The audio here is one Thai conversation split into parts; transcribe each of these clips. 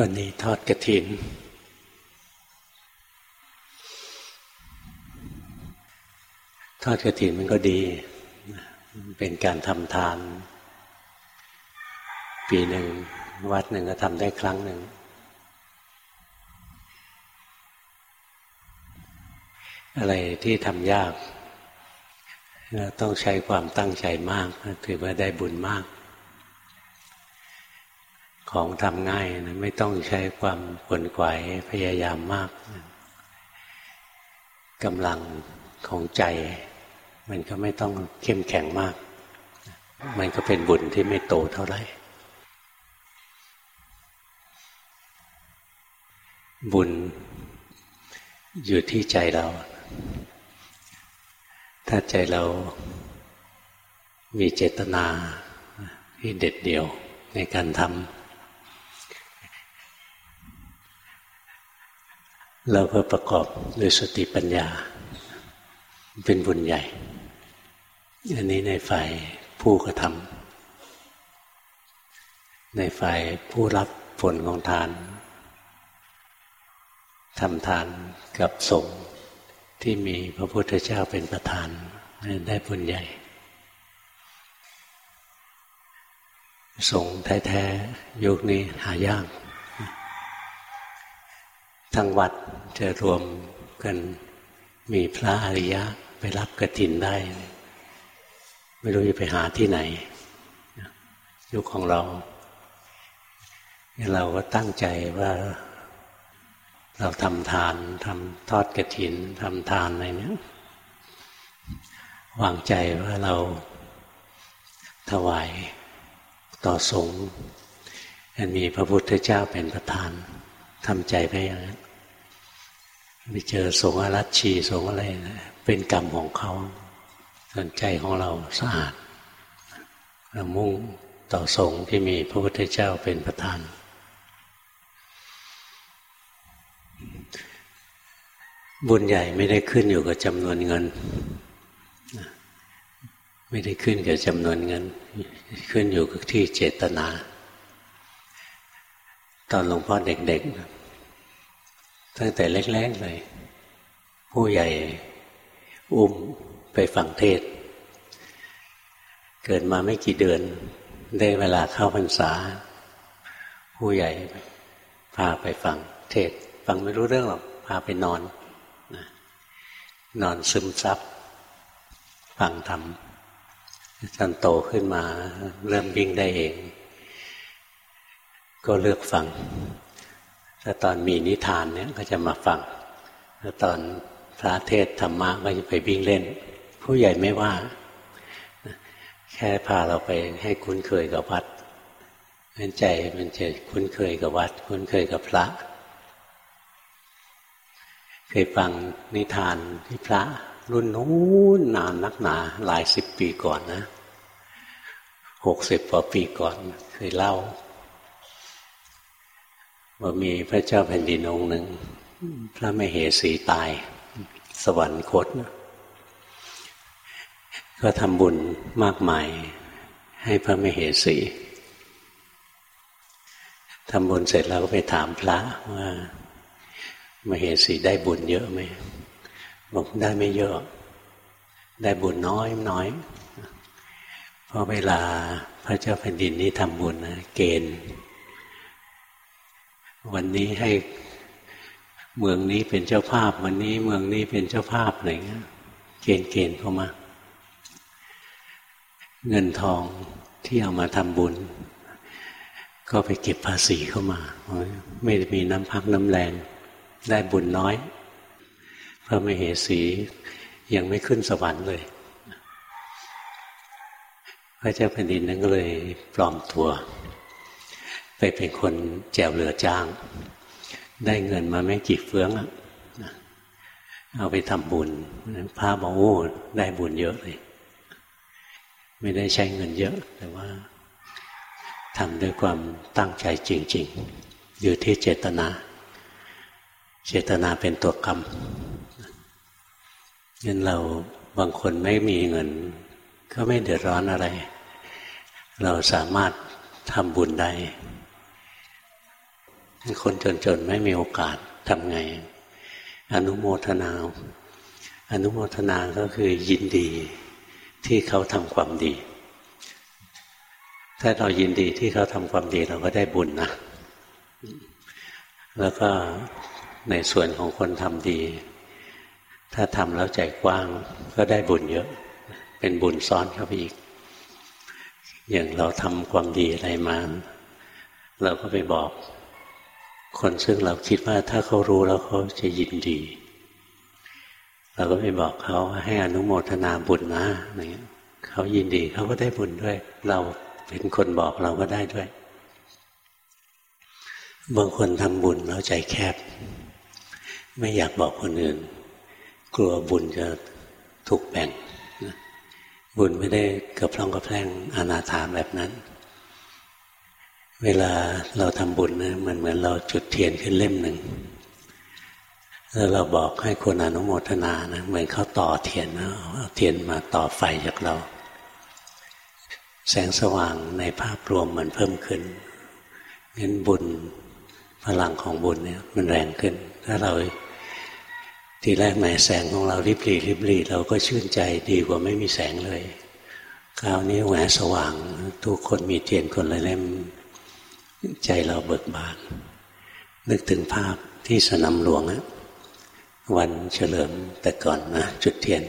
วันนี้ทอดกระถิน ทอดกระถินมันก็ดี เป็นการทำทาน ปีหนึ่งวัดหนึ่งก็ทำได้ครั้งหนึ่ง อะไรที่ทำยาก ต้องใช้ความตั้งใจมาก ถือว่าได้บุญมาก ของทำง่ายนะไม่ต้องใช้ความขวนขวายพยายามมากกำลังของใจ มันก็ไม่ต้องเข้มแข็งมาก มันก็เป็นบุญที่ไม่โตเท่าไหร่ บุญอยู่ที่ใจเรา ถ้าใจเรามีเจตนาที่เด็ดเดี่ยวในการทำ เราก็ประกอบด้วยสติปัญญา เป็นบุญใหญ่ อันนี้ในฝ่ายผู้กระทำในฝ่ายผู้รับผลของทานทำทานกับสงฆ์ที่มีพระพุทธเจ้าเป็นประธานได้บุญใหญ่ สงฆ์แท้ๆยุคนี้หายาก ทั้งวัดจะรวมกันมีพระอริยะไปรับกระถินได้ ไม่รู้จะไปหาที่ไหน ยุคของเรา เราก็ตั้งใจว่าเราทำทานทำทอดกระถินทำทานอะไรเนี้ยวางใจว่าเราถวายต่อสงฆ์มีพระพุทธเจ้าเป็นประธาน ทำใจไปอย่างนั้นไปเจอสงอรัชชีสงอะไรนะเป็นกรรมของเขาส่วนใจของเราสะอาดเรามุ่งต่อสงที่มีพระพุทธเจ้าเป็นประธาน บุญใหญ่ไม่ได้ขึ้นอยู่กับจำนวนเงิน ไม่ได้ขึ้นกับจำนวนเงิน ขึ้นอยู่กับที่เจตนา ตอนหลวงพ่อเด็กๆ ตั้งแต่เล็กๆเลย ผู้ใหญ่อุ้มไปฟังเทศ เกิดมาไม่กี่เดือน ได้เวลาเข้าพรรษา ผู้ใหญ่พาไปฟังเทศ ฟังไม่รู้เรื่องหรอกพาไปนอนนะนอนซึมซับฟังธรรมจนโตขึ้นมา เริ่มวิ่งได้เอง ก็เลือกฟัง ถ้าตอนมีนิทานเนี่ยก็จะมาฟังถ้าตอนพระเทศธรรมะก็จะไปวิ่งเล่น ผู้ใหญ่ไม่ว่า แค่พาเราไปให้คุ้นเคยกับวัดมันใจมันจะคุ้นเคยกับวัด คุ้นเคยกับพระ เคยฟังนิทานที่พระ รุ่นนู้นนานนักหนา หลายสิบปีก่อนนะหกสิบกว่าปีก่อน เคยเล่า ว่ามีพระเจ้าแผ่นดินองค์หนึ่ง พระมเหสีตาย สวรรคตก็ทำบุญมากมาย ให้พระมเหสีทำบุญเสร็จแล้วก็ไปถามพระว่ามเหสีได้บุญเยอะไหมบอกได้ไม่เยอะ ได้บุญน้อยน้อยเพราะเวลาพระเจ้าแผ่นดินนี้ทำบุญนะเกณฑ์ วันนี้ให้เมืองนี้เป็นเจ้าภาพ วันนี้เมืองนี้เป็นเจ้าภาพอะไรเงี้ยเกณฑ์เกณฑ์เข้ามา เงินทองที่เอามาทำบุญ ก็ไปเก็บภาษีเข้ามา ไม่มีน้ำพักน้ำแรงได้บุญน้อย พระมเหสียังไม่ขึ้นสวรรค์เลย พระเจ้าแผ่นดินนั้นก็เลยปลอมตัว ไปเป็นคนแจวเรือจ้าง ได้เงินมาไม่กี่เฟืองเอาไปทำบุญพระบอกโอ้ได้บุญเยอะเลย ไม่ได้ใช้เงินเยอะ แต่ว่าทำด้วยความตั้งใจจริง ๆ อยู่ที่เจตนา เจตนาเป็นตัวกรรมงั้นเราบางคนไม่มีเงิน ก็ไม่เดือดร้อนอะไร เราสามารถทำบุญได้ คนจนๆไม่มีโอกาสทำไง อนุโมทนา อนุโมทนาก็คือยินดีที่เขาทำความดี ถ้าเรายินดีที่เขาทำความดีเราก็ได้บุญนะ แล้วก็ในส่วนของคนทำดี ถ้าทำแล้วใจกว้างก็ได้บุญเยอะ เป็นบุญซ้อนเข้าไปอีก อย่างเราทำความดีอะไรมา เราก็ไปบอก คนซึ่งเราคิดว่าถ้าเขารู้แล้วเขาจะยินดี เราก็ไปบอกเขาให้อนุโมทนาบุญนะอะไรเงี้ยเขายินดีเขาก็ได้บุญด้วย เราเป็นคนบอกเราก็ได้ด้วย บางคนทำบุญแล้วใจแคบ ไม่อยากบอกคนอื่น กลัวบุญจะถูกแบ่ง บุญไม่ได้กระพร่องกระแพร่งอนาถาแบบนั้น เวลาเราทำบุญนะมันเหมือนเราจุดเทียนขึ้นเล่มหนึ่งแล้วเราบอกให้คนอนุโมทนานะเหมือนเขาต่อเทียนนะเอาเทียนมาต่อไฟจากเรา แสงสว่างในภาพรวมมันเพิ่มขึ้นงั้นบุญพลังของบุญเนี่ย มันแรงขึ้น ถ้าเราทีแรกแหมแสงของเราริบหรี่ริบหรี่เราก็ชื่นใจดีกว่าไม่มีแสงเลยคราวนี้แหวสว่าง ทุกคนมีเทียนคนละเล่ม ใจเราเบิกบาน นึกถึงภาพที่สนามหลวงอะวันเฉลิมแต่ก่อนนะจุดเทียน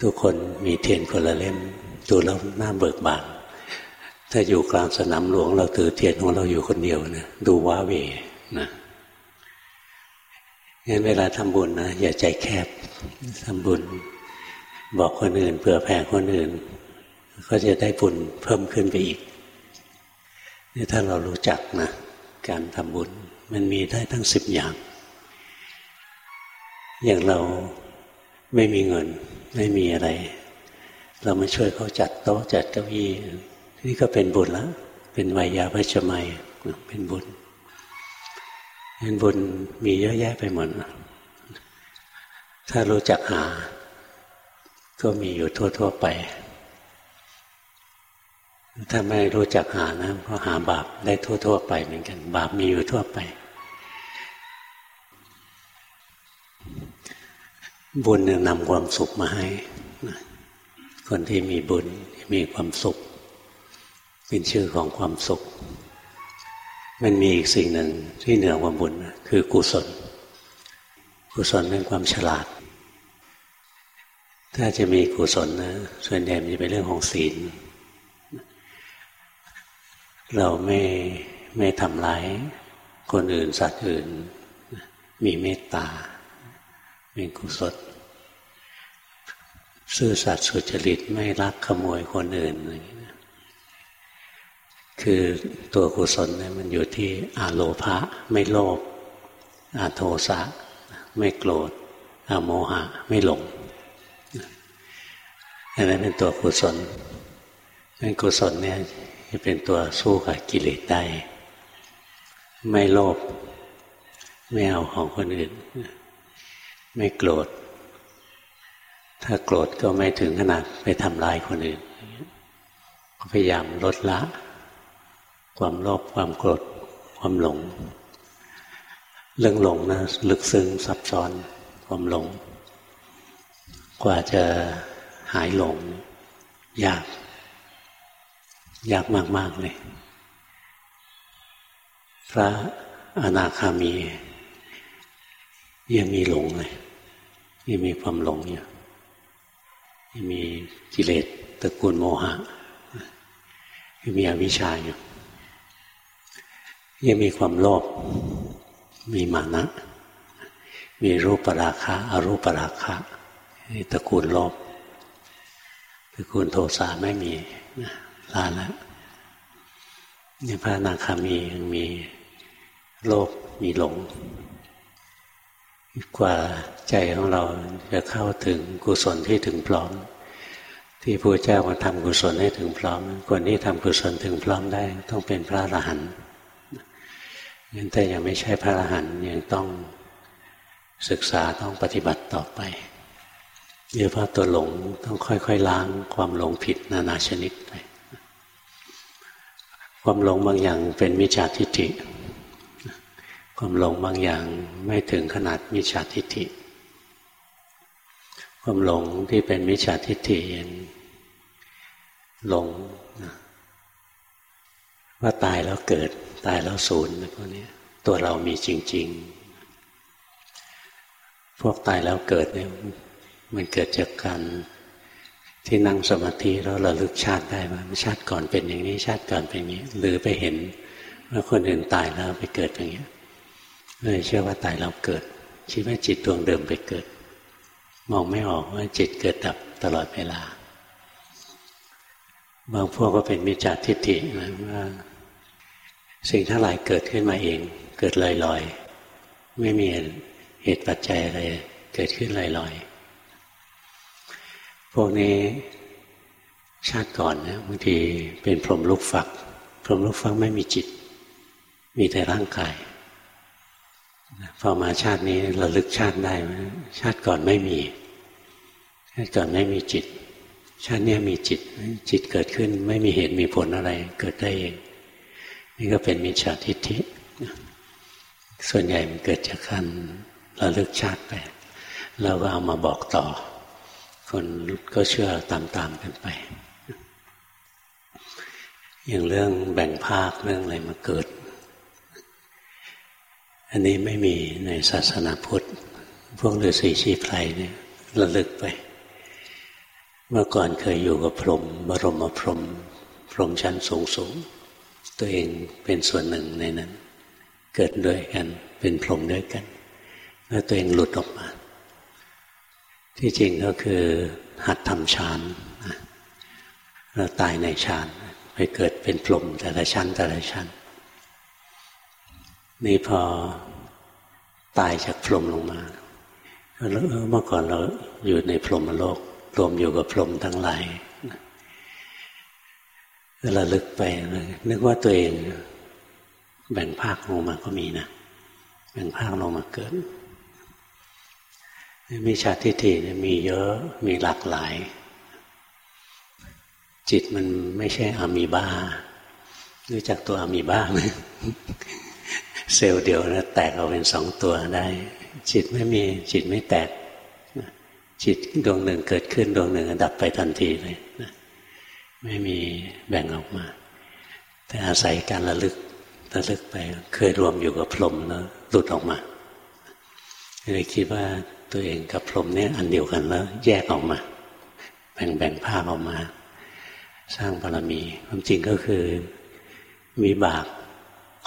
ทุกคนมีเทียนคนละเล่มดูแล้วหน้าเบิกบาน ถ้าอยู่กลางสนามหลวง เราถือเทียนของเราอยู่คนเดียวนะดูว้าเวนะงั้นเวลาทำบุญนะอย่าใจแคบทำบุญ บอกคนอื่นเผื่อแผ่คนอื่น ก็จะได้บุญเพิ่มขึ้นไปอีก นี่ถ้าเรารู้จักนะการทำบุญมันมีได้ทั้งสิบอย่าง อย่างเราไม่มีเงิน ไม่มีอะไร เรามาช่วยเขาจัดโต๊ะจัดเก้าอี้นี่ก็เป็นบุญแล้วเป็นวิยาพชมัยเป็นบุญเห็นบุญมีเยอะแยะไปหมดถ้ารู้จักหา ก็มีอยู่ทั่ว ๆ ไป ถ้าไม่รู้จักหานะก็หาบาปได้ทั่ว ๆ ไปเหมือนกัน บาปมีอยู่ทั่วไป บุญนำความสุขมาให้ คนที่มีบุญมีความสุข เป็นชื่อของความสุข มันมีอีกสิ่งหนึ่งที่เหนือกว่าบุญคือกุศล กุศลเป็นความฉลาด ถ้าจะมีกุศลนะส่วนใหญ่มันจะเป็นเรื่องของศีล เราไม่ไม่ทำร้ายคนอื่นสัตว์อื่น มีเมตตา เป็นกุศลซื่อสัตย์สุจริตไม่รักขโมยคนอื่นอะไรอย่างนี้คือตัวกุศลเนี่ยมันอยู่ที่อาโลภะไม่โลภอาโทสะไม่โกรธอาโมหะ ไม่หลงอันนั้นเป็นตัวกุศลเป็นกุศลเนี่ย จะเป็นตัวสู้กับกิเลสได้ ไม่โลภไม่เอาของคนอื่น ไม่โกรธ ถ้าโกรธก็ไม่ถึงขนาดไปทำลายคนอื่น พยายามลดละ ความโลภความโกรธ ความหลง เรื่องหลงนะลึกซึ้งซับซ้อนความหลง กว่าจะหายหลง ยาก ยากมากๆเลย พระอนาคามียังมีหลงเลยยังมีความหลงอยู่ยังมีกิเลสตระกูลโมหะยังมีอวิชชาอยู่ยังมีความโลภมีมานะ มีรูปราคะอรูปราคะตระกูลโลภตระกูลโทสะไม่มี ลาแล้วนี่พระนาคามียังมีโลภมีหลง กว่าใจของเราจะเข้าถึงกุศลที่ถึงพร้อม ที่พระเจ้ามาทำกุศลให้ถึงพร้อมคนที่ทำกุศลถึงพร้อมได้ ต้องเป็นพระอรหันต์งั้นแต่ยังไม่ใช่พระอรหันต์ยังต้องศึกษาต้องปฏิบัติต่อไปเยอะพราะตัวหลงต้องค่อยๆล้างความหลงผิดนานาชนิดไป ความหลงบางอย่างเป็นมิจฉาทิฏฐิ ความหลงบางอย่างไม่ถึงขนาดมิจฉาทิฏฐิ ความหลงที่เป็นมิจฉาทิฏฐิหลงว่าตายแล้วเกิด ตายแล้วสูญพวกนี้ตัวเรามีจริง ๆ พวกตายแล้วเกิดเนี่ยมันเกิดจากการ ที่นั่งสมาธิแล้วระลึกชาติได้ว่าชาติก่อนเป็นอย่างนี้ชาติก่อนเป็นอย่างนี้ หรือไปเห็นว่าคนอื่นตายแล้วไปเกิดอย่างนี้เลยเชื่อว่าตายแล้วเกิดคิดว่าจิตดวงเดิมไปเกิด มองไม่ออกว่าจิตเกิดดับตลอดเวลา บางพวกก็เป็นมิจฉาทิฏฐินะว่า สิ่งทั้งหลายเกิดขึ้นมาเอง เกิดลอยๆ ไม่มีเหตุปัจจัยอะไรเกิดขึ้นลอยๆ วกนี้ชาติก่อนนะบางทีเป็นพรหมลูกฝัก พรหมลูกฝักไม่มีจิต มีแต่ร่างกายพอมาชาตินี้ราลึกชาติได้ ชาติก่อนไม่มี ชาติก่อนไม่มีจิต ชาตินี้มีจิต จิตเกิดขึ้นไม่มีเหตุมีผลอะไร เกิดได้เองนี่ก็เป็นมิจฉาทิฏฐิส่วนใหญ่มันเกิดจากการระลึกชาติไปเราก็เอามาบอกต่อ คนก็เชื่อตามๆกันไป อย่างเรื่องแบ่งภาคเรื่องอะไรมาเกิด อันนี้ไม่มีในศาสนาพุทธ พวกฤาษีชีไพรเนี่ยระลึกไป เมื่อก่อนเคยอยู่กับพรหมบรมพรหมพรหมชั้นสูงสูงตัวเองเป็นส่วนหนึ่งในนั้น เกิดด้วยกันเป็นพรหมด้วยกัน แล้วตัวเองหลุดออกมา ที่จริงก็คือหัดทำฌานเราตายในฌานไปเกิดเป็นพรหมแต่ละชั้นแต่ละชั้น นี่พอตายจากพรหมลงมาเมื่อก่อนเราอยู่ในพรหมโลกรวมอยู่กับพรหมทั้งหลายระลึกไปนึกว่าตัวเองแบ่งภาคลงมาก็มีนะแบ่งภาคลงมาเกิด มีชาทิฏฐิมีเยอะมีหลากหลาย จิตมันไม่ใช่อะมีบ้ารู้จักตัวอะมีบ้าไหมเซลล์เดียวนะแตกออกเป็นสองตัวได้ จิตไม่มีจิตไม่แตก จิตดวงหนึ่งเกิดขึ้นดวงหนึ่งดับไปทันทีเลยนะไม่มีแบ่งออกมา แต่อาศัยการระลึกระลึกไป เคยรวมอยู่กับพรหมแล้วหลุดออกมาเลยคิดว่า ตัวเองกับพรหมเนี่ยอันเดียวกันแล้ว แยกออกมา แบ่งแบ่งภาพออกมา สร้างบารมีความจริงก็คือมีบาก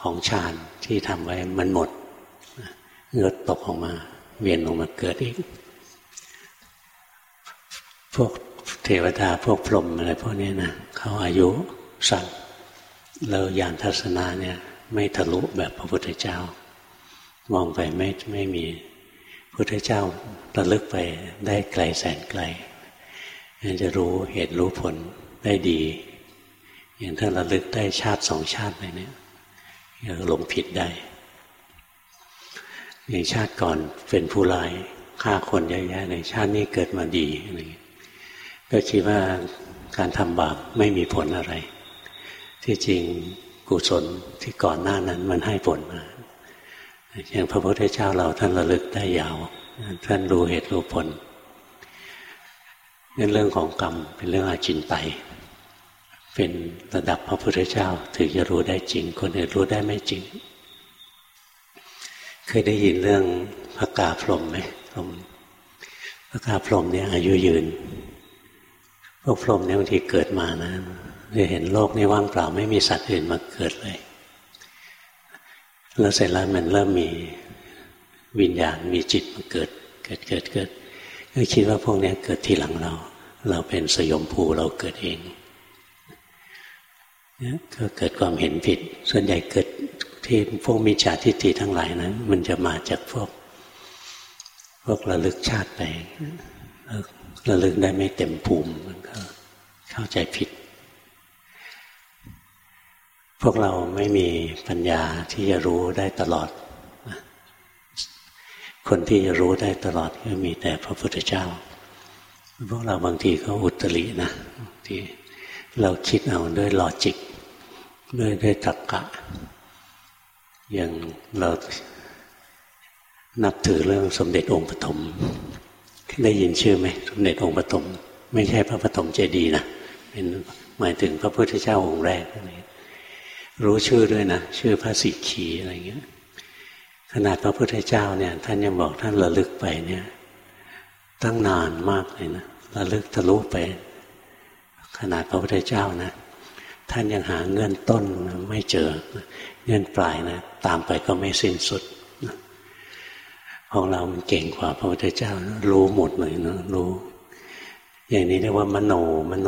ของฌานที่ทำไว้มันหมดเงือตกออกมา เวียนลงมาเกิดอีก พวกเทวดาพวกพรหมอะไรพวกนี้นะเขาอายุสั้นแล้วยานทัศนาเนี่ย ไม่ทะลุแบบพระพุทธเจ้ามองไปไม่ไม่มี พุทธเจ้าระลึกไปได้ไกลแสนไกลจะรู้เหตุรู้ผลได้ดี อย่างถ้าระลึกได้ชาติสองชาติอะไรเนี่ยหลงผิดได้ อย่างชาติก่อนเป็นผู้ร้ายฆ่าคนเยอะๆในชาตินี้เกิดมาดีอะไรก็คิดว่าการทำบาปไม่มีผลอะไร ที่จริงกุศลที่ก่อนหน้านั้นมันให้ผลมา อย่างพระพุทธเจ้าเราท่านระลึกได้ยาว ท่านรู้เหตุรู้ผลนั่นเรื่องของกรรมเป็นเรื่องอาจินไตเป็นระดับพระพุทธเจ้าถึงจะรู้ได้จริง คนอื่นรู้ได้ไม่จริง เคยได้ยินเรื่องพระกาพรหมไหมพรมพระกาพรหมเนี่ยอายุยืนพวกพรหมเนี่ยบางทีเกิดมานะจะเห็นโลกนี่ว่างเปล่าไม่มีสัตว์อื่นมาเกิดเลย แล้วเสร็จแล้วมันเริ่มมีวิญญาณมีจิตมาเกิด เกิดเกิดเกิดก็คิดว่าพวกนี้เกิดทีหลังเรา เราเป็นสยมภูเราเกิดเองเนี่ยก็เกิดความเห็นผิด ส่วนใหญ่เกิดที่พวกมิจฉาทิฏฐิทั้งหลายนะั้น มันจะมาจากพวก พวกระลึกชาติไประลึกได้ไม่เต็มภูมิมันก็เข้าใจผิด พวกเราไม่มีปัญญาที่จะรู้ได้ตลอด คนที่จะรู้ได้ตลอดก็มีแต่พระพุทธเจ้า พวกเราบางทีก็อุตรินะที่เราคิดเอาด้วยลอจิก ด้วยด้วยตรรกกะอย่างเรานับถือเรื่องสมเด็จองค์ปฐมได้ยินชื่อไหมสมเด็จองค์ปฐมไม่ใช่พระปฐมเจดีนะเป็นหมายถึงพระพุทธเจ้าองค์แรก รู้ชื่อด้วยนะ ชื่อพระสิกขีอะไรเงี้ย ขนาดพระพุทธเจ้าเนี่ย ท่านยังบอกท่านระลึกไปเนี่ย ตั้งนานมากเลยนะระลึกทะลุไป ขนาดพระพุทธเจ้านะ ท่านยังหาเงื่อนต้นไม่เจอ เงื่อนปลายนะ ตามไปก็ไม่สิ้นสุดของเรามันเก่งกว่าพระพุทธเจ้า รู้หมดเลยนะรู้ อย่างนี้เรียกว่ามโนมโน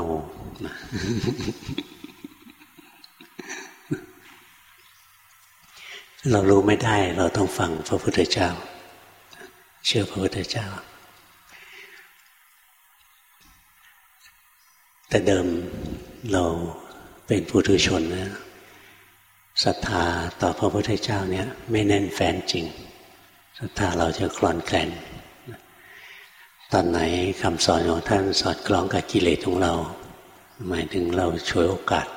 เรารู้ไม่ได้ เราต้องฟังพระพุทธเจ้า เชื่อพระพุทธเจ้า แต่เดิมเราเป็นผู้ทุชนนะศรัทธาต่อพระพุทธเจ้าเนี่ย ไม่แน่นแฟนจริงศรัทธาเราจะคลอนแคลนตอนไหนคำสอนของท่านสอดคล้องกับกิเลสของเรา หมายถึงเราช่วยโอกาส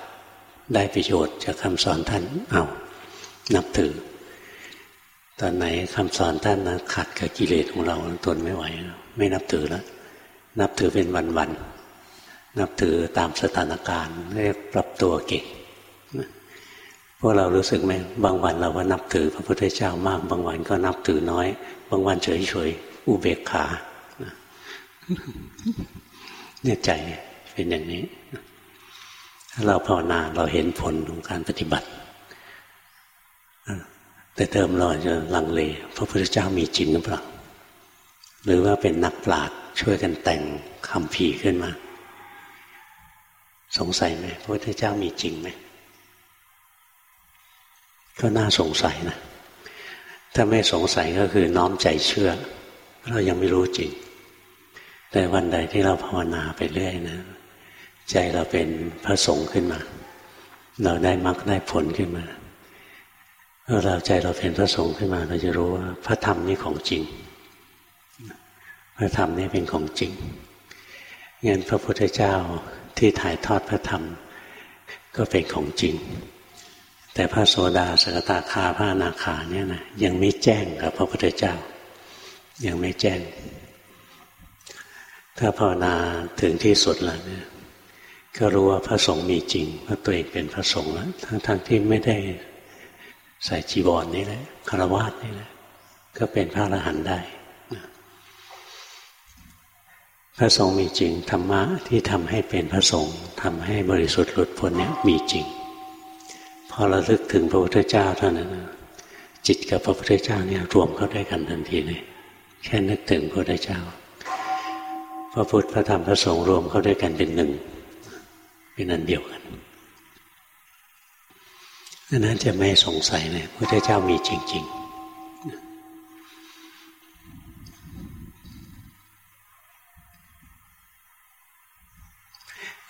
ได้ประโยชน์จากคำสอนท่านเอา นับถือ ตอนไหนคำสอนท่านนะขัดกับกิเลสของเราทนไม่ไหว ไม่นับถือแล้ว นับถือเป็นวันๆ นับถือตามสถานการณ์เรียกปรับตัวเก่งพวกเรารู้สึกไหมบางวันเราก็นับถือพระพุทธเจ้ามาก บางวันก็นับถือน้อย บางวันเฉยๆอุเบกขาเนี่ยใจเป็นอย่างนี้ ถ้าเราภาวนาเราเห็นผลของการปฏิบัติ แต่เติมเราจะลังเลพระพุทธเจ้ามีจริงหรือเปล่าหรือว่าเป็นนักปราชญ์ช่วยกันแต่งคำผีขึ้นมา สงสัยไหมพระพุทธเจ้ามีจริงไหมก็น่าสงสัยนะถ้าไม่สงสัยก็คือน้อมใจเชื่อ เรายังไม่รู้จริง แต่วันใดที่เราภาวนาไปเรื่อยนะ ใจเราเป็นพระสงฆ์ขึ้นมา เราได้มรรคได้ผลขึ้นมา เราใจเราเป็นพระสงฆ์ขึ้นมา เราจะรู้ว่าพระธรรมนี่ของจริง พระธรรมนี่เป็นของจริงงั้นพระพุทธเจ้าที่ถ่ายทอดพระธรรม ก็เป็นของจริง แต่พระโสดาสกตาคาพระนาคาเนี่ยนะยังไม่แจ้งกับพระพุทธเจ้า ยังไม่แจ้ง ถ้าภาวนาถึงที่สุดแล้วเนี่ยก็รู้ว่าพระสงฆ์มีจริงว่าตัวเองเป็นพระสงฆ์แล้วทั้งทั้งที่ไม่ได้ ใส่จีวรนนี่แหละคารวะนี่แหละ ก็เป็นพระอรหันต์ได้พระสงฆ์มีจริงธรรมะที่ทำให้เป็นพระสงฆ์ทำให้บริสุทธิ์หลุดพ้นเนี่ยมีจริง พอเราลึกถึงพระพุทธเจ้าเท่านั้นจิตกับพระพุทธเจ้าเนี่ยรวมเข้าด้วยกันทันทีเลยแค่นึกถึงพระพุทธเจ้า พระพุทธพระธรรมพระสงฆ์รวมเข้าด้วยกันเป็นหนึ่งเป็นอันเดียวกัน ดังนั้นจะไม่สงสัยเลยพระเจ้ามีจริง ๆ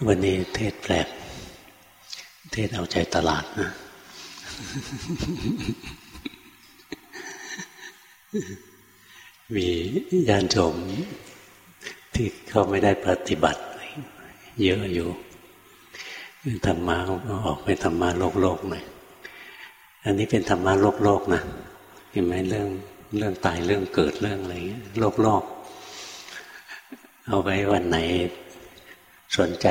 วันนี้เทศแปลก เทศเอาใจตลาดนะ มีญาณชมที่เขาไม่ได้ปฏิบัติ เยอะอยู่ธรรมะออกไปธรรมะโลกโลกหน่อย อันนี้เป็นธรรมะโลกโลกนะเห็นไหมเรื่องเรื่องตายเรื่องเกิดเรื่องอะไรเงี้ยโลกโลก เอาไว้วันไหนสนใจ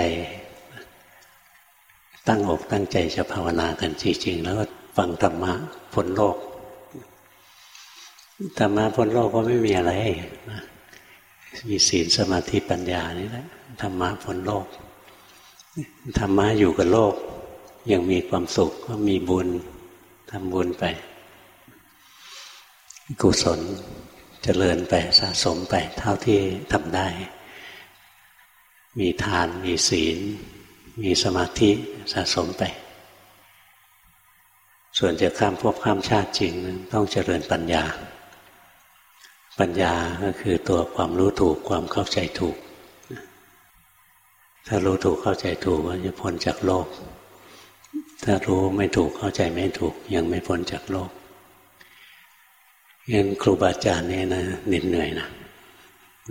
ตั้งอกตั้งใจจะภาวนากันจริงๆแล้วฟังธรรมะพ้นโลกธรรมะพ้นโลกก็ไม่มีอะไรมีศีลสมาธิปัญญานี่แหละธรรมะพ้นโลกธรรมะอยู่กับโลก ยังมีความสุขก็มีบุญำบุญไป กุศลเจริญไปสะสมไป เท่าที่ทำได้ มีทานมีศีล มีสมาธิสะสมไป ส่วนจะข้ามภพข้ามชาติจริงต้องเจริญปัญญา ปัญญาก็คือตัวความรู้ถูกความเข้าใจถูก ถ้ารู้ถูกเข้าใจถูกก็จะพ้นจากโลก ถ้ารู้ไม่ถูกเข้าใจไม่ถูก ยังไม่พ้นจากโลกยังครูบาอาจารย์เนี่ยนะเหน็ดเหนื่อยนะ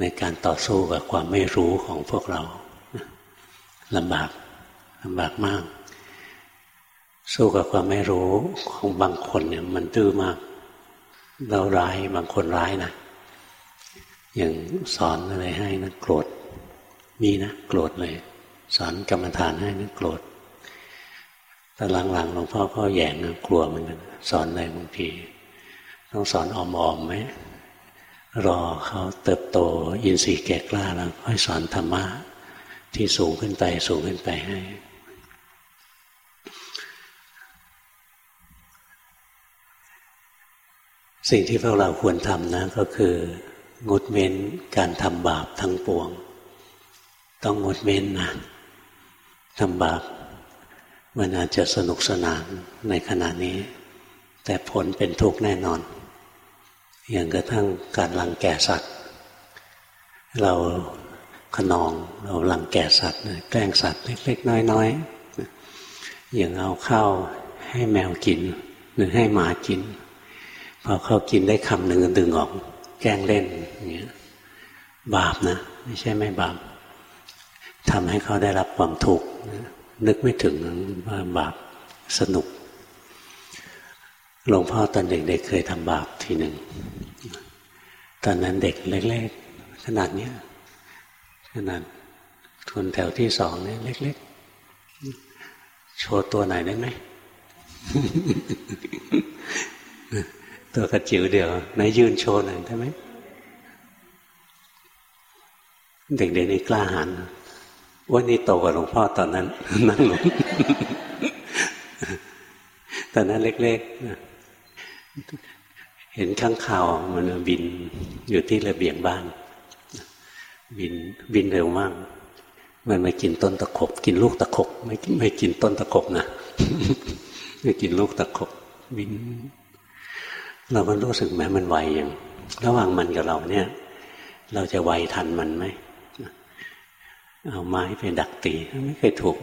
ในการต่อสู้กับความไม่รู้ของพวกเราลำบากลำบากมาก สู้กับความไม่รู้ของบางคนเนี่ย มันตื้อมากเราร้ายบางคนร้ายนะอย่างสอนอะไรให้นะโกรธมีนะโกรธเลย สอนกรรมฐานให้นะโกรธ แต่หลังๆหลวงพ่อก็แย่งกลัวเหมือนกันสอนอะไรบางที ต้องสอนออมๆไหมรอเขาเติบโตยินทรีย์แก่กล้าแล้วค่อยสอนธรรมะที่สูงขึ้นไปสูงขึ้นไปให้ สิ่งที่พวกเราควรทำนะก็คืองดเว้นการทำบาปทั้งปวง ต้องงดเว้นนะทำบาป มันอาจจะสนุกสนานในขณะนี้ แต่ผลเป็นทุกข์แน่นอน อย่างกระทั่งการลังแก่สัตว์ เราขนองเราลังแก่สัตว์แกล้งสัตว์เล็กๆน้อยๆอย่างเอาข้าวให้แมวกิน หรือให้หมากิน พอเขากินได้คำหนึ่งดึงออก แกล้งเล่นอย่างเงี้ยบาปนะ ไม่ใช่ไม่บาปทำให้เขาได้รับความทุกข์นึ นึกไม่ถึงว่าบาปสนุก หลวงพ่อตอนเด็กๆเเคยทำบาปทีหนึ่ง ตอนนั้นเด็กเล็กๆ ขนาดเนี้ยขนาดทุนแถวที่สองเนี่ยเล็กๆ โชว์ตัวไหนได้ไหมตัวกระจิ๋วเดียวไหนยืนโชว์หน่อยได้ไหมเด็กๆนี่กล้าหาญ ว่านี่โตกว่าหลวงพ่อตอนนั้น นั่งหลวงตอนนั้นเล็กๆ เห็นข้างข่าวมันบินอยู่ที่ระเบียงบ้าน บินบินเร็วมาก มันมากินต้นตะขบ กินลูกตะขบ ไม่ไม่กินต้นตะขบนะไม่กินลูกตะขบ บิน เราก็รู้สึกแม้มันไวอย่างระหว่างมันกับเราเนี่ย เราจะไวทันมันไหม เอาไม้ไปดักตีไม่เคยถูก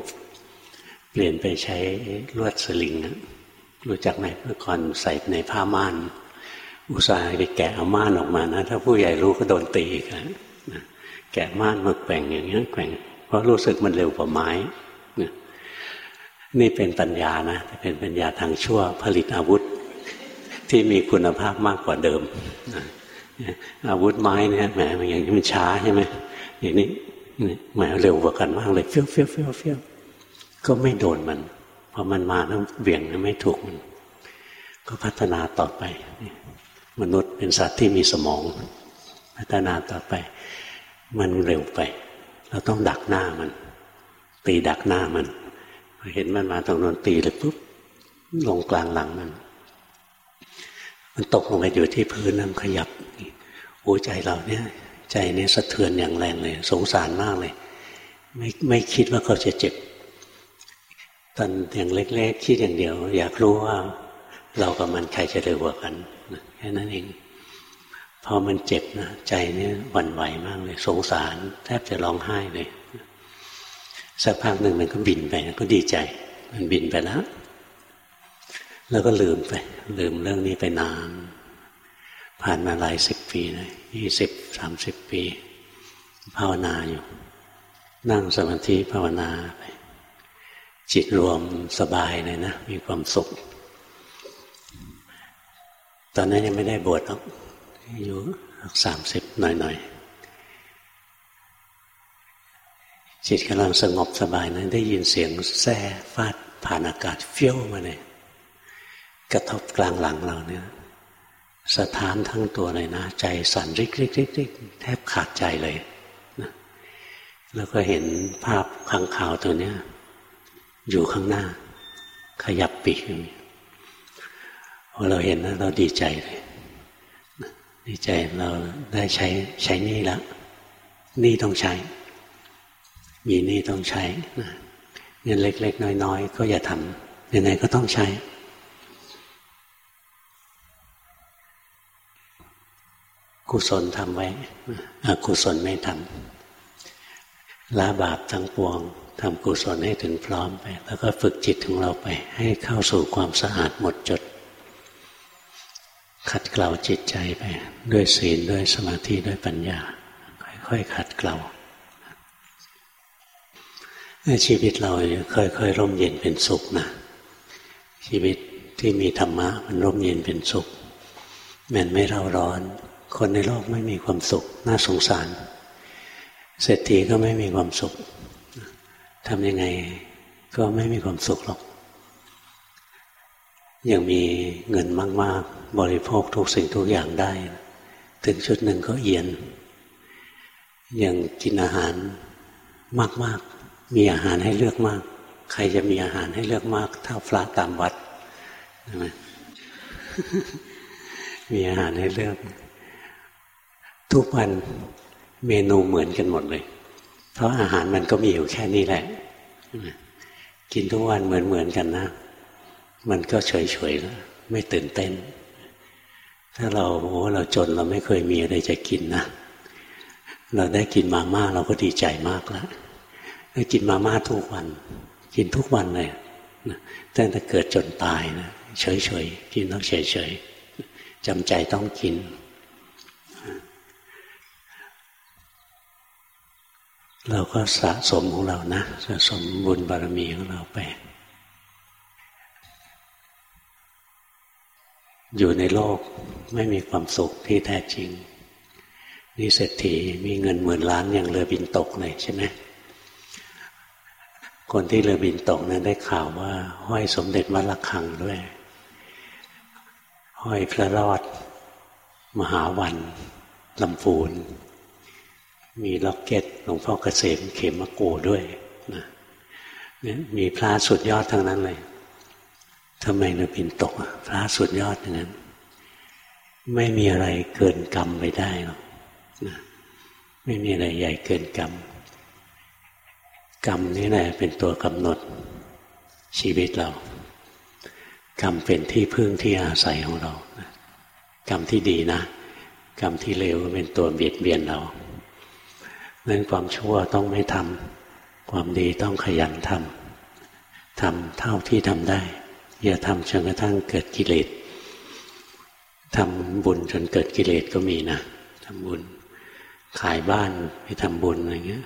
เปลี่ยนไปใช้ลวดสลิงรู้จักไหมเมื่อก่อนใส่ในผ้าม่าน อุตส่าห์ไปแกะเอาม่านออกมานะถ้าผู้ใหญ่รู้ก็โดนตีกันแกะม่านมาแกว่งอย่างนี้แกว่ง เพราะรู้สึกมันเร็วกว่าไม้นี่เป็นปัญญานะเป็นปัญญาทางชั่วผลิตอาวุธ ที่มีคุณภาพมากกว่าเดิมอาวุธไม้เนี่ยแหมอย่างนี้มันช้าใช่ไหมอย่างนี้ หมายเร็วกว่ากันมากเลยเฟี้ยวเฟี้ยวเฟี้ยวเฟี้ยวก็ไม่โดนมันพอมันมาแล้วเบี่ยงไม่ถูกมัน ก็พัฒนาต่อไป มนุษย์เป็นสัตว์ที่มีสมอง พัฒนาต่อไป มันเร็วไป เราต้องดักหน้ามัน ตีดักหน้ามันเห็นมันมาตรงนนตีเลยปุ๊บลงกลางหลังมัน มันตกลงไปอยู่ที่พื้นน้ำขยับหัวใจเราเนี่ย ใจเนี่ยสะเทือนอย่างแรงเลย สงสารมากเลย ไม่ไม่คิดว่าเขาจะเจ็บ ตอนอย่างเล็กๆคิดอย่างเดียว อยากรู้ว่า เรากับมันใครจะเร็วกว่ากันแค่นั้นเองพอมันเจ็บนะใจนี่หวั่นไหวมากเลย สงสาร แทบจะร้องไห้เลยสักพักหนึ่งมันก็บินไปก็ดีใจ มันบินไปแล้ว แล้วก็ลืมไป ลืมเรื่องนี้ไปนาน ผ่านมาหลายสิบปีเลยยี่สิบสามสิบปี ภาวนาอยู่ นั่งสมาธิภาวนาไปจิตรวมสบายเลยนะ มีความสุข ตอนนั้นยังไม่ได้บวชหรอกอายู่สามสิบหน่อยๆ จิตกำลังสงบสบายนะได้ยินเสียงแซ่ฟาดผ่านอากาศเฟี้ยวมาเลยกระทบกลางหลังเราเนี่ย สะท้านทั้งตัวเลยนะ ใจสั่นริกริกริกริกแทบขาดใจเลยนะแล้วก็เห็นภาพข้างข่าวตัวเนี้ย อยู่ข้างหน้า ขยับปีกพอเราเห็นนะเราดีใจเลยดีใจเราได้ใช้ใช้นี่แล้วนี่ต้องใช้ มีนี่ต้องใช้เงินเล็ก ๆ น้อย ๆ ก็อย่าทำยังไงก็ต้องใช้ กุศลทำไว้ อกุศลไม่ทำละบาปทั้งปวงทำกุศลให้ถึงพร้อมไป แล้วก็ฝึกจิตของเราไป ให้เข้าสู่ความสะอาดหมดจด ขัดเกลาจิตใจไป ด้วยศีลด้วยสมาธิด้วยปัญญา ค่อยๆขัดเกลาชีวิตเราค่อยๆร่มเย็นเป็นสุขนะชีวิตที่มีธรรมะมันร่มเย็นเป็นสุข มันไม่เร่าร้อน คนในโลกไม่มีความสุข น่าสงสาร เศรษฐีก็ไม่มีความสุขทำยังไงก็ไม่มีความสุขหรอก ยังมีเงินมาก ๆ บริโภคทุกสิ่งทุกอย่างได้ ถึงชุดหนึ่งก็เอียน ยังกินอาหารมาก ๆ มีอาหารให้เลือกมาก ใครจะมีอาหารให้เลือกมาก เท่าพระตามวัดใช่ไหมมีอาหารให้เลือก ทุกวันเมนูเหมือนกันหมดเลย เพราะอาหารมันก็มีอยู่แค่นี้แหละ กินทุกวันเหมือนเหมือนกันนะ มันก็เฉยๆแล้วไม่ตื่นเต้น ถ้าเราโอ้เราจนเราไม่เคยมีอะไรจะกินนะ เราได้กินมาม่าเราก็ดีใจมากแล้วได้กินมาม่าทุกวัน กินทุกวันเลยตั้งแต่เกิดจนตายนะเฉยๆกินแล้วเฉยๆจำใจต้องกิน เราก็สะสมของเรานะสะสมบุญบารมีของเราไป อยู่ในโลกไม่มีความสุขที่แท้จริง นี่เศรษฐีมีเงินหมื่นล้านอย่างเรือบินตกเลยใช่ไหมคนที่เรือบินตกนั้นได้ข่าวว่าห้อยสมเด็จวัดระฆังด้วย ห้อยพระรอด มหาวันลำฟูน มีล็อกเก็ตหลวงพ่อเกษมเขมมะกูด้วยนะเนี่ยมีพระสุดยอดทั้งนั้นเลยทำไมเราบินตกพระสุดยอดอย่างนั้น ไม่มีอะไรเกินกรรมไปได้หรอกนะไม่มีอะไรใหญ่เกินกรรม กรรมนี่แหละเป็นตัวกำหนดชีวิตเรา กรรมเป็นที่พึ่งที่อาศัยของเรา กรรมที่ดีนะ กรรมที่เลวเป็นตัวเบียดเบียนเรา นั้นความชั่วต้องไม่ทำความดีต้องขยันทำทำเท่าที่ทำได้ อย่าทำจนกระทั่งเกิดกิเลสทำบุญจนเกิดกิเลสก็มีนะทำบุญขายบ้านไปทำบุญอะไรเงี้ย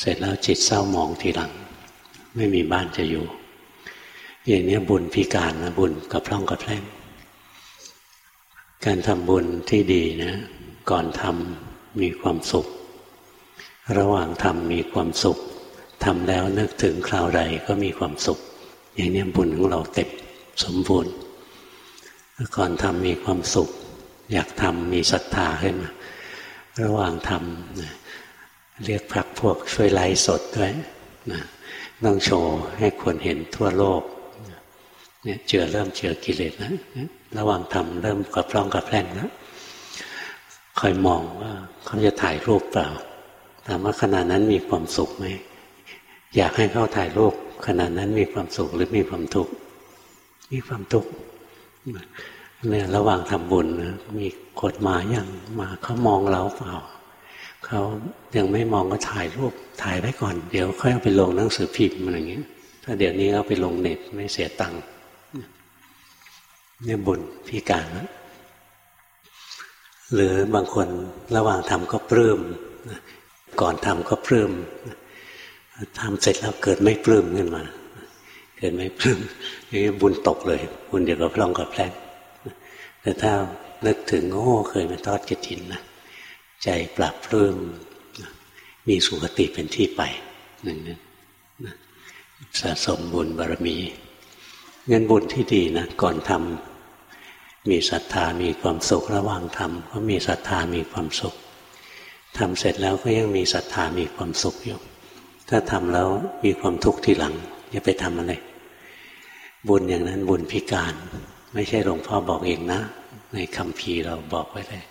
เสร็จแล้วจิตเศร้าหมองทีหลัง ไม่มีบ้านจะอยู่ อย่างนี้บุญพิการนะบุญกับพร่องกับแพร่งการทำบุญที่ดีนะ ก่อนทำมีความสุข ระหว่างทำมีความสุขทำแล้วนึกถึงคราวใดก็มีความสุข อย่างนี้บุญของเราเต็มสมบูรณ์ก่อนทำมีความสุข อยากทำมีศรัทธาขึ้นมา ระหว่างทำเรียกพักพวกช่วยไล่สดด้วยนะต้องโชว์ให้คนเห็นทั่วโลกเนี่ยเจอเริ่มเจอกิเลสแล้วระหว่างทำเริ่มกระพร่องกระแพร่งแล้วคอยมองว่าเขาจะถ่ายรูปเปล่า ถามว่าขณะนั้นมีความสุขไหมอยากให้เขาถ่ายรูปขณะนั้นมีความสุขหรือมีความทุกข์มีความทุกข์เนี่ยระหว่างทำบุญนะมีกฎมาอย่างมาเขามองเราเปล่าเขายังไม่มองก็ถ่ายรูปถ่ายไว้ก่อน เดี๋ยวค่อยเอาไปลงหนังสือพิมพ์อะไรอย่างเงี้ย ถ้าเดี๋ยวนี้เอาไปลงเน็ตไม่เสียตังค์เนี่ยบุญพิการนะหรือบางคนระหว่างทำก็ปลื้ม ก่อนทำก็ปลื้มทำเสร็จแล้วเกิดไม่ปลื้มขึ้นมา เกิดไม่ปลื้มนี่บุญตกเลย บุญเดี๋ยวก็พล่องกับแพลงแต่ถ้านึกถึงโอ้เคยมาทอดกระถินนะใจปรับปลื้มมีสุขติเป็นที่ไปหนึ่งนึงสะสมบุญบารมี เงินบุญที่ดีนะก่อนทำมีศรัทธามีความสุขระหว่างทำก็มีศรัทธามีความสุข ทำเสร็จแล้วก็ยังมีศรัทธามีความสุขอยู่ ถ้าทำแล้วมีความทุกข์ทีหลังอย่าไปทำอะไรบุญอย่างนั้นบุญพิการ ไม่ใช่หลวงพ่อบอกเองนะ ในคำพีเราบอกไว้เลย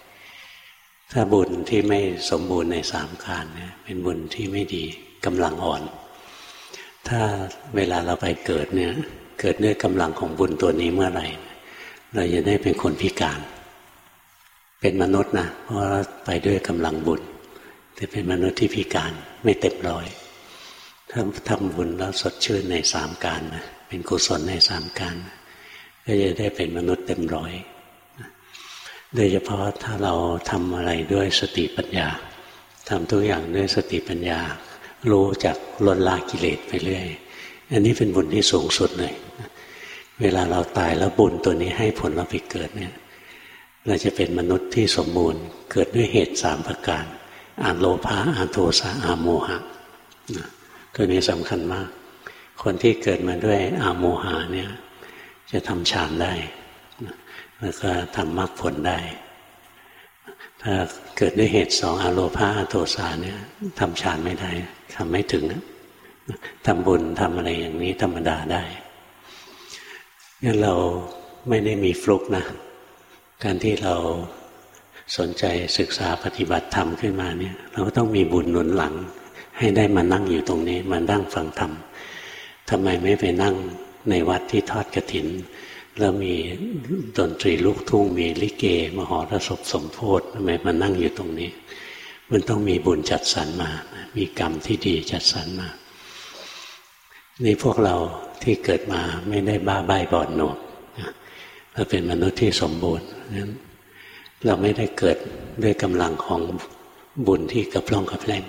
ถ้าบุญที่ไม่สมบูรณ์ในสามการเนี่ยเป็นบุญที่ไม่ดีกำลังอ่อน ถ้าเวลาเราไปเกิดเนี่ย เกิดด้วยกำลังของบุญตัวนี้เมื่อไหร่เราจะได้เป็นคนพิการ เป็นมนุษย์นะเพราะไปด้วยกำลังบุญ แต่เป็นมนุษย์ที่พิการไม่เต็มร้อยถ้าทำบุญแล้วสดชื่นในสามการนะเป็นกุศลในสามการ ก็จะได้เป็นมนุษย์เต็มร้อยโดยเฉพาะถ้าเราทำอะไรด้วยสติปัญญาทำทุกอย่างด้วยสติปัญญา รู้จักลดละกิเลสไปเรื่อย อันนี้เป็นบุญที่สูงสุดเลย เวลาเราตายแล้วบุญตัวนี้ให้ผลเราไปเกิดเนี่ย เราจะเป็นมนุษย์ที่สมบูรณ์ เกิดด้วยเหตุสามประการ อาโลภาอาโทสะอาโมหะตัวนี้สำคัญมาก คนที่เกิดมาด้วยอาโมหะเนี่ย จะทำฌานได้แล้วก็ทำมรรคผลได้ ถ้าเกิดด้วยเหตุสองอาโลภาอาโทสะเนี่ยทำฌานไม่ได้ทำไม่ถึงทำบุญทำอะไรอย่างนี้ธรรมดาได้งั้นเราไม่ได้มีฟลุกนะ การที่เรา สนใจศึกษาปฏิบัติธรรมขึ้นมาเนี่ยเราก็ต้องมีบุญหนุนหลัง ให้ได้มานั่งอยู่ตรงนี้มานั่งฟังธรรมทำไมไม่ไปนั่งในวัดที่ทอดกระถิน แล้วมีดนตรีลูกทุ่งมีลิเก มหรสพสมโพธิทำไมมานั่งอยู่ตรงนี้ มันต้องมีบุญจัดสรรมา มีกรรมที่ดีจัดสรรมานี่พวกเราที่เกิดมาไม่ได้บ้าใบบอดหนวกเราเป็นมนุษย์ที่สมบูรณ์นั้น เราไม่ได้เกิดด้วยกำลังของบุญที่กระพร่องกระแพร่ง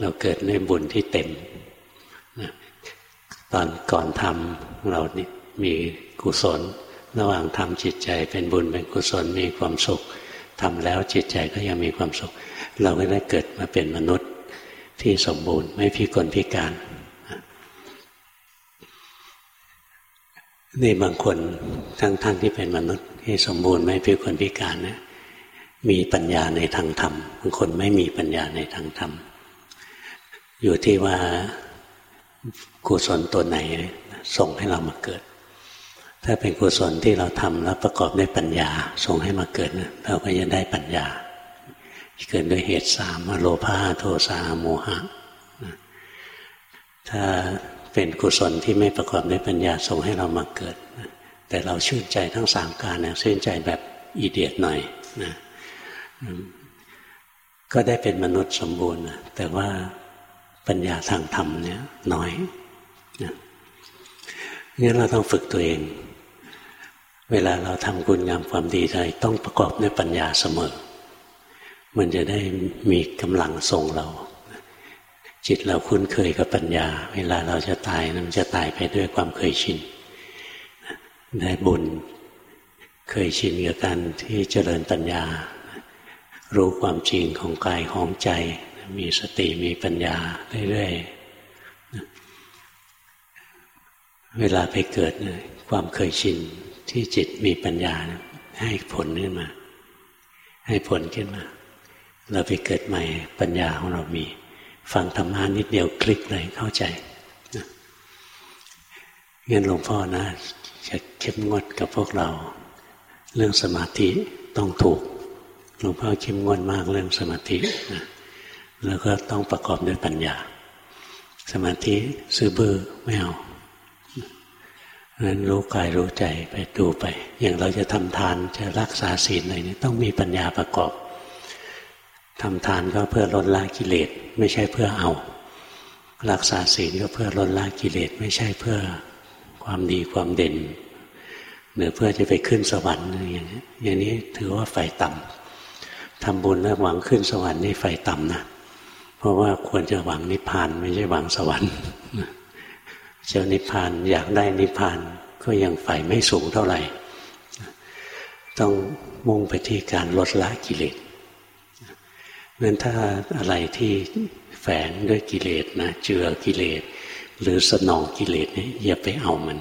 เราเกิดด้วยบุญที่เต็มตอนก่อนทำเรานี่มีกุศล ระหว่างทำจิตใจเป็นบุญเป็นกุศลมีความสุขทำแล้วจิตใจก็ยังมีความสุข เราก็ได้เกิดมาเป็นมนุษย์ที่สมบูรณ์ไม่พิกลพิการ นี่บางคนทั้งท่านที่เป็นมนุษย์ที่สมบูรณ์ไม่พิกลพิการนะมีปัญญาในทางธรรมบางคนไม่มีปัญญาในทางธรรม อยู่ที่ว่ากุศลตัวไหนส่งให้เรามาเกิด ถ้าเป็นกุศลที่เราทำแล้วประกอบด้วยปัญญา ส่งให้มาเกิดนะเราก็จะได้ปัญญา เกิดด้วยเหตุสามโลภะโทสะโมหะถ้า เป็นกุศลที่ไม่ประกอบด้วยปัญญาส่งให้เรามาเกิด แต่เราชื่นใจทั้งสามการนะชื่นใจแบบอีเดียดหน่อยนะก็ได้เป็นมนุษย์สมบูรณ์นะแต่ว่าปัญญาทางธรรมเนี่ยน้อยนะงั้นเราต้องฝึกตัวเอง เวลาเราทำคุณงามความดีใจต้องประกอบด้วยปัญญาเสมอ มันจะได้มีกำลังส่งเรา จิตเราคุ้นเคยกับปัญญา เวลาเราจะตายมันจะตายไปด้วยความเคยชินได้บุญ เคยชินกับการที่เจริญปัญญา รู้ความจริงของกายของใจ มีสติมีปัญญาเรื่อยๆเวลาไปเกิดความเคยชินที่จิตมีปัญญาให้ผลขึ้นมา ให้ผลขึ้นมา เราไปเกิดใหม่ปัญญาของเรามี ฟังธรรมะนิดเดียวคลิกเลยเข้าใจงั้นหลวงพ่อนะจะเข้มงวดกับพวกเรา เรื่องสมาธิต้องถูกหลวงพ่อเข้มงวดมากเรื่องสมาธินะแล้วก็ต้องประกอบด้วยปัญญา สมาธิซื้อเบอร์ไม่เอานั้นรู้กายรู้ใจไปดูไป อย่างเราจะทำทานจะรักษาศีลอะไรนี่ต้องมีปัญญาประกอบ ทำทานก็เพื่อลดละกิเลสไม่ใช่เพื่อเอา รักษาศีลก็เพื่อลดละกิเลสไม่ใช่เพื่อความดีความเด่น หรือเพื่อจะไปขึ้นสวรรค์อย่างนี้อย่างนี้ถือว่าไฟต่ำทำบุญแล้วหวังขึ้นสวรรค์นี่ไฟต่ำนะเพราะว่าควรจะหวังนิพพานไม่ใช่หวังสวรรค์เจ้านิพพานอยากได้นิพพานก็ยังไฟไม่สูงเท่าไหร่ ต้องมุ่งไปที่การลดละกิเลส นั้นถ้าอะไรที่แฝงด้วยกิเลสนะเจือกิเลส หรือสนองกิเลสเนี่ยอย่าไปเอามัน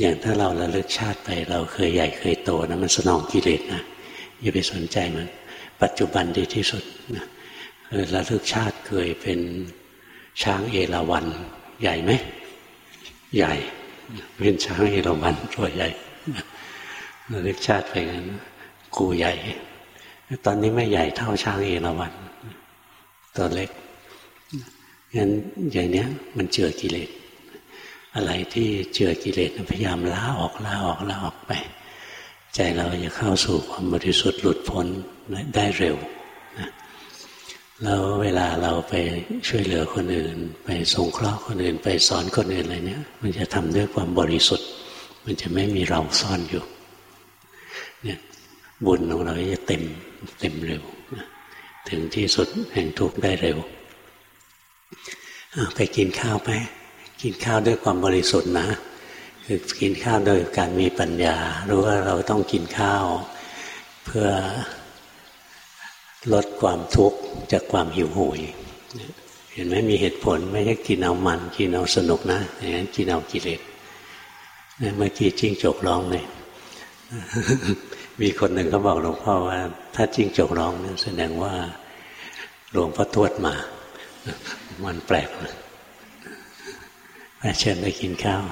อย่างถ้าเราระลึกชาติไป เราเคยใหญ่เคยโตนะมันสนองกิเลสนะอย่าไปสนใจมัน ปัจจุบันดีที่สุดนะระลึกชาติเคยเป็นช้างเอราวัณใหญ่ไหมใหญ่ เป็นช้างเอราวัณตัวใหญ่ระลึกชาติไปงั้นกูใหญ่ ตอนนี้ไม่ใหญ่เท่าช้างเอราวัณตัวเล็กงั้นอย่างเนี้ย มันเจือกิเลสอะไรที่เจือกิเลสพยายามล้าออกล้าออกล้าออกไป ใจเราจะเข้าสู่ความบริสุทธิ์หลุดพ้นได้เร็วนะแล้วเวลาเราไปช่วยเหลือคนอื่น ไปสงเคราะห์คนอื่น ไปสอนคนอื่นอะไรเนี้ย มันจะทำด้วยความบริสุทธิ์ มันจะไม่มีเราซ่อนอยู่ เนี่ยบุญของเราจะเต็ม เต็มเร็ว ถึงที่สุดแห่งทุกข์ได้เร็ว ไปกินข้าวไปกินข้าวด้วยความบริสุทธิ์นะ คือกินข้าวโดยการมีปัญญา รู้ว่าเราต้องกินข้าว เพื่อลดความทุกข์จากความหิวโหยเห็นไหมมีเหตุผลไม่ใช่กินเอามัน กินเอาสนุกนะอย่างนั้นกินเอากิเลสเมื่อกี้จิ้งจกร้องเลย มีคนหนึ่งเขาบอกหลวงพ่อว่า ถ้าจิ้งจกร้องนี่แสดงว่าหลวงพ่อทวดมา มันแปลกเลยเชิญไปกินข้าว